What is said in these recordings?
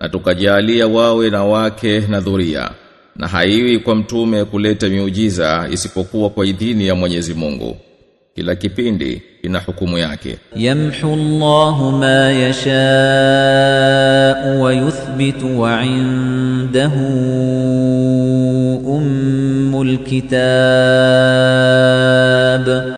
na tukajalia wawe na wake na dhuria na haiwi kwa mtume kuleta miujiza isipokuwa kwa idhini ya Mwenyezi Mungu. Kila kipindi ina hukumu yake. Yamhu Allahu ma yasha wa yuthbitu wa indahu ummul kitab.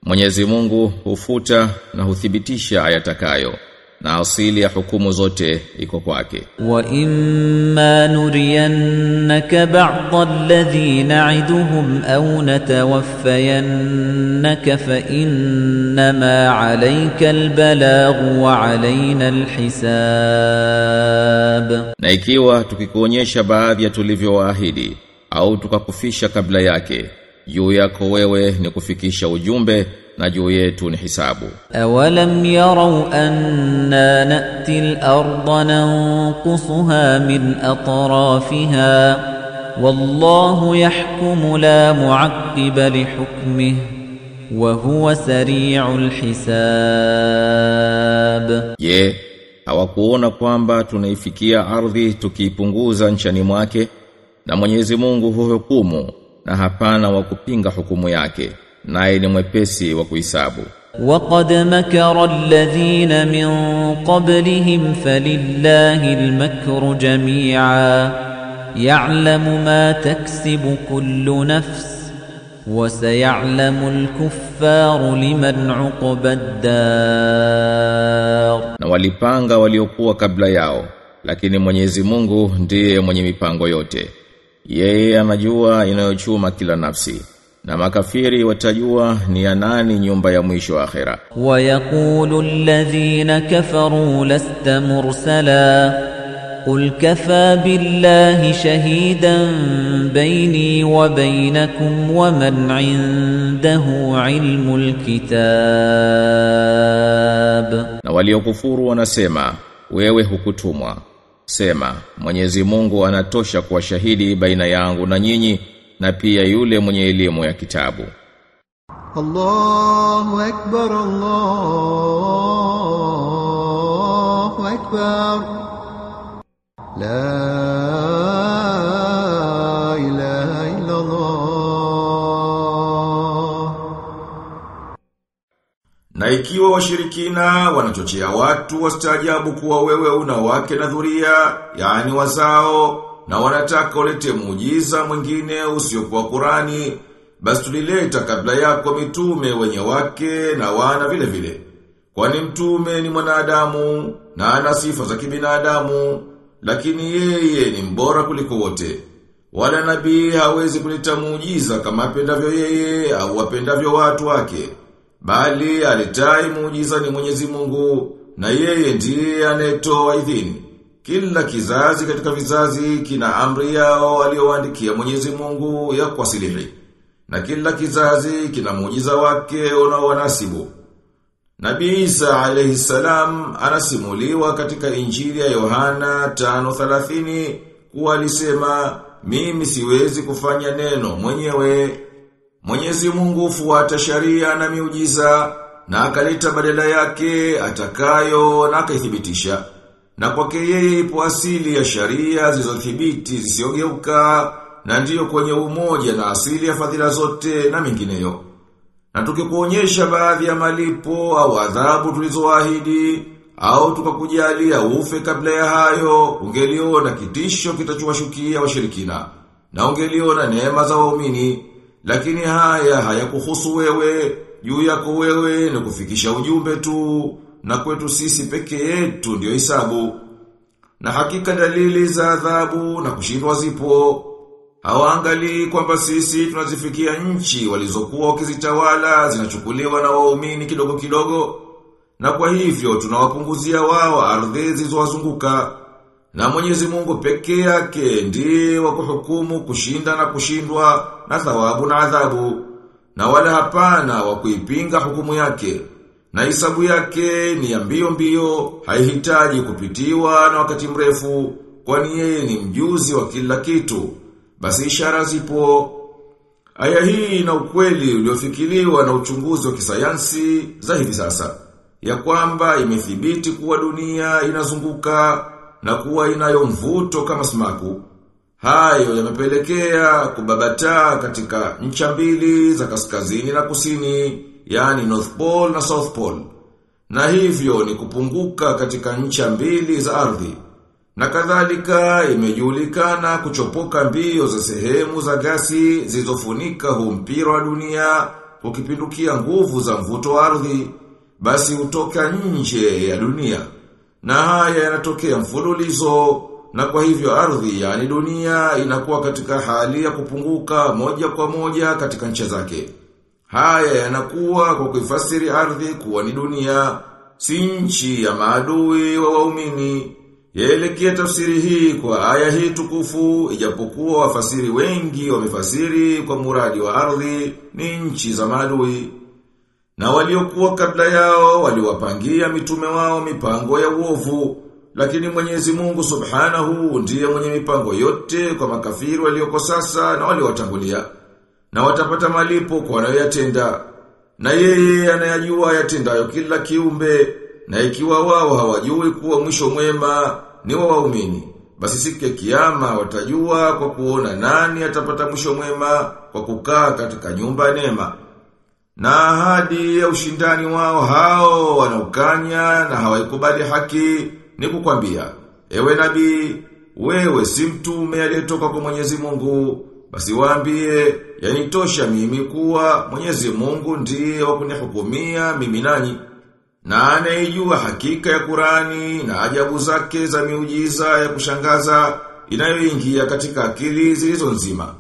Mwenyezi Mungu hufuta na huthibitisha ayatakayo na asili ya hukumu zote iko kwake. Wa imma nuriyannaka ba'dha alladhi na'iduhum aw natawaffayannaka fa innama 'alayka albalaghu wa 'alayna alhisab. Na ikiwa tukikuonyesha baadhi ya tulivyowaahidi au tukakufisha kabla yake, juu yako wewe ni kufikisha ujumbe na juu yetu ni hisabu. Awalam yarau anna nati al-ardha nanqusuha min atrafiha wallahu yahkumu la muaqqiba li hukmihi wa huwa sari'ul hisab. Je, hawakuona kwamba tunaifikia ardhi tukiipunguza nchani mwake na Mwenyezi Mungu huhukumu na hapana wa kupinga hukumu yake naye ni mwepesi wa kuhisabu وقد مكر الذين من قبلهم فلله المكر جميعا يعلم ما تكسب كل نفس وسيعلم الكفار لمن عقبى الدار na walipanga waliokuwa kabla yao lakini Mwenyezi Mungu ndiye mwenye mipango yote yeye anajua inayochuma kila nafsi na makafiri watajua ni ya nani nyumba ya mwisho akhira. Wayaqulu alladhina kafaru lasta mursala qul kafa billahi shahidan baini wa bainakum wa man indahu ilmul kitab, na waliokufuru wanasema wewe hukutumwa. Sema Mwenyezi Mungu anatosha kuwa shahidi baina yangu na nyinyi na pia yule mwenye elimu ya kitabu. Allahu akbar Allahu akbar. La ilaha illa Allah Na ikiwa washirikina wanachochea watu wastaajabu kuwa wewe una wake na dhuria yani wazao na wanataka ulete muujiza mwingine usiokuwa Qurani, basi tulileta kabla yako mitume wenye wake na wana vile vile. Kwani mtume ni mwanadamu na ana sifa za kibinadamu, lakini yeye ni mbora kuliko wote. Wala nabii hawezi kuleta muujiza kama apendavyo yeye au apendavyo watu wake. Bali alitai muujiza ni Mwenyezi Mungu na yeye ndiye anayetoa idhini. Kila kizazi katika vizazi kina amri yao aliyowaandikia Mwenyezi Mungu ya kuwasilihi. Na kila kizazi kina muujiza wake unaowanasibu. Nabii Isa alayhi salam anasimuliwa katika Injili ya Yohana 5:30 kuwa alisema mimi siwezi kufanya neno mwenyewe Mwenyezi Mungu fuata sharia na miujiza na akaleta badala yake atakayo na akaithibitisha. Na kwake yeye ipo asili ya sharia zilizothibiti zisiogeuka na ndiyo kwenye umoja na asili ya fadhila zote na mingineyo. Na tukikuonyesha baadhi ya malipo au adhabu tulizoahidi au tukakujalia ufe kabla ya hayo, ungeliona kitisho kitachowashukia washirikina na ungeliona neema za waumini. Lakini haya hayakuhusu wewe, juu yako wewe ni kufikisha ujumbe tu, na kwetu sisi peke yetu ndio hisabu. Na hakika dalili za adhabu na kushindwa zipo. Hawaangalii kwamba sisi tunazifikia nchi walizokuwa wakizitawala zinachukuliwa na waumini kidogo kidogo. Na kwa hivyo tunawapunguzia wao ardhi zilizowazunguka Na Mwenyezi Mungu peke yake ndiye wa kuhukumu kushinda na kushindwa na thawabu na adhabu. Na wala hapana wa kuipinga hukumu yake. Na hisabu yake ni ya mbio mbio, haihitaji kupitiwa na wakati mrefu, kwani yeye ni mjuzi wa kila kitu. Basi ishara zipo. Aya hii ina ukweli uliofikiriwa na uchunguzi wa kisayansi za hivi sasa. Ya kwamba imethibiti kuwa dunia inazunguka na kuwa inayo mvuto kama smaku Hayo yamepelekea kubabataa katika ncha mbili za kaskazini na kusini, yani North Pole na South Pole. Na hivyo ni kupunguka katika ncha mbili za ardhi. Na kadhalika imejulikana kuchopoka mbio za sehemu za gasi zilizofunika huu mpira wa dunia ukipindukia nguvu za mvuto wa ardhi, basi hutoka nje ya dunia. Na haya yanatokea mfululizo na kwa hivyo ardhi yani dunia inakuwa katika hali ya kupunguka moja kwa moja katika ncha zake. Haya yanakuwa kwa kuifasiri ardhi kuwa ni dunia, si nchi ya maadui wa waumini. Yaelekea tafsiri hii kwa aya hii tukufu, ijapokuwa wafasiri wengi wamefasiri kwa muradi wa ardhi ni nchi za maadui. Na waliokuwa kabla yao waliwapangia mitume wao mipango ya uovu, lakini Mwenyezi Mungu Subhanahu ndiye mwenye mipango yote kwa makafiri walioko sasa na waliowatangulia. Na watapata malipo kwa wanayoyatenda. Na yeye anayajua yatendayo kila kiumbe na ikiwa wao hawajui kuwa mwisho mwema ni wa waumini, basi siku ya kiyama watajua kwa kuona nani atapata mwisho mwema kwa kukaa katika nyumba nema. Na ahadi ya ushindani wao hao wanaukanya na hawaikubali haki ni kukwambia, ewe nabii, wewe si mtume aliyetoka kwa Mwenyezi Mungu, basi waambie, yanitosha mimi kuwa Mwenyezi Mungu ndiye wa kunihukumia mimi nanyi. Na anayejua hakika ya Kurani na ajabu zake za miujiza ya kushangaza inayoingia katika akili zilizo nzima.